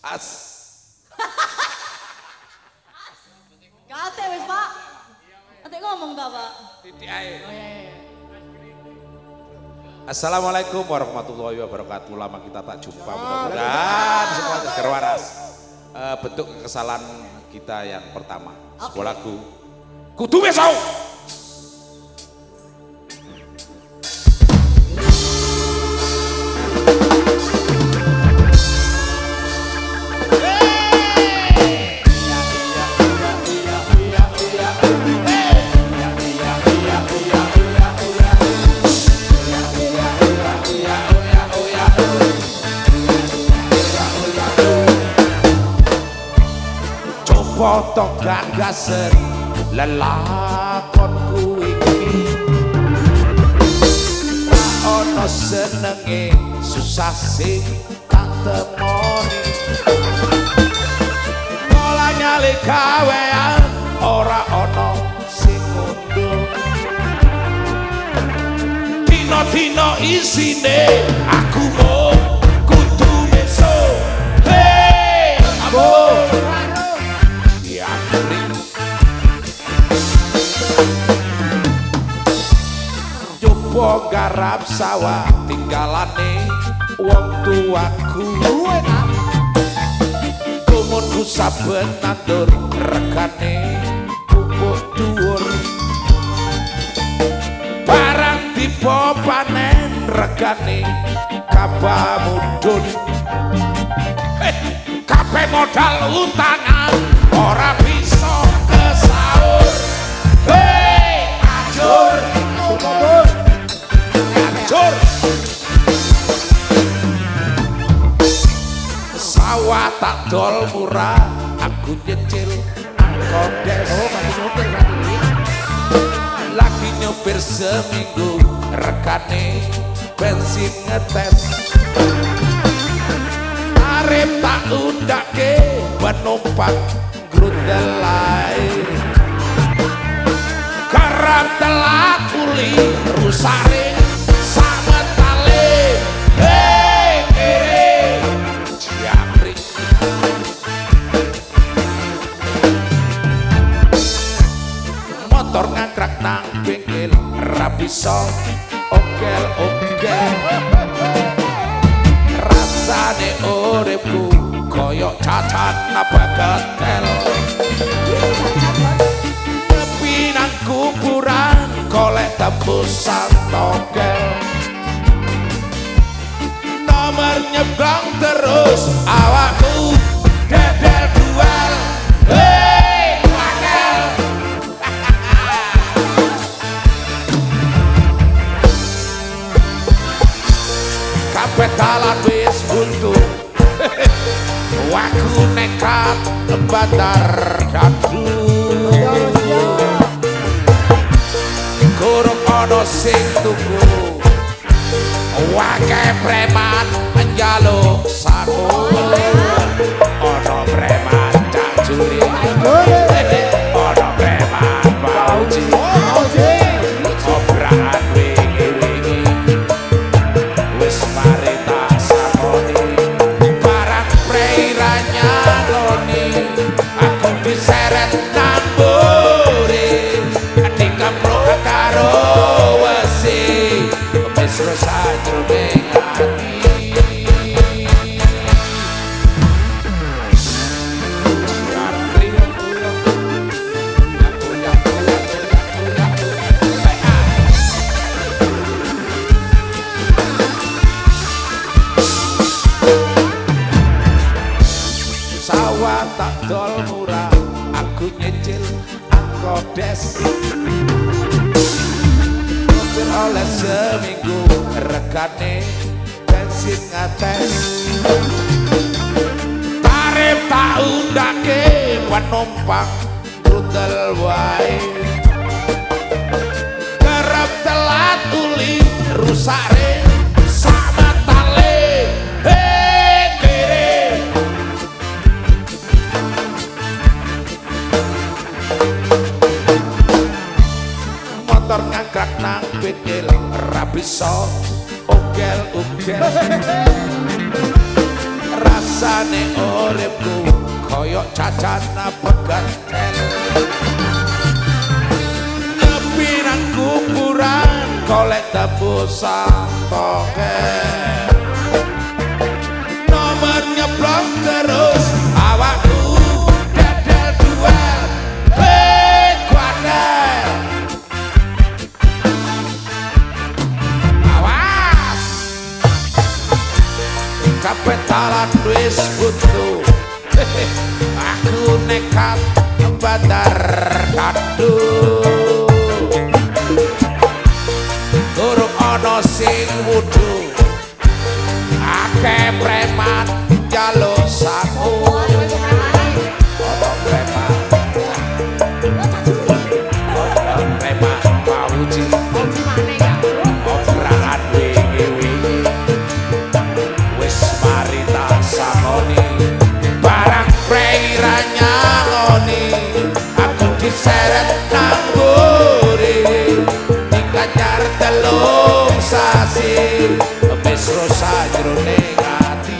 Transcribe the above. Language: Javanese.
As. Kate wis, Pak. Nanti ngomong ta, Pak. Titik ae. Oh iya iya. Assalamualaikum warahmatullahi wabarakatuh. Lama kita tak jumpa. Mudah-mudahan semua segar waras. Eh, bentuk kesalahan kita yang pertama. Sebuah lagu. Kudu besok. Coba tok gagasen lelakonku iki Ono senenge susah sing tak temoni. Pola nyali gawean ora ono sing mundur Dino-dino isine aku mau Coba garap sawah tinggalane wong tuaku. Kumunku saben nandur regane pupuk dhuwur. Barang tiba panen regane kabah mudhun Eh, kabeh modal utangan ora bisa tak dol murah. Aku nyecil angkodes lagi nyopir seminggu rekane bensin ngetes. Arep tak undake penumpang grundel lain Kerap telat kuli rusare Rabiso Okel-okel rasane uripku koyok cacat apa gatel Tepi nang kuburan kolek tembusan togel Nomor nyebrang terus Waku nekat bandar dadu Kurung ono sing tuku. Wake preman njaluk saku tak dol murah aku nyicil angkodes oleh seminggu. Regane bensin ngates. Tarif tak undake penumpang brutal wae. Kerap telat uli rusak ugel rasa rasane uripku koyok cacana peganten Nepiran kuburan kolek tebusan token Kapetalan wis butuh. Aku nekat bandar electronegativo.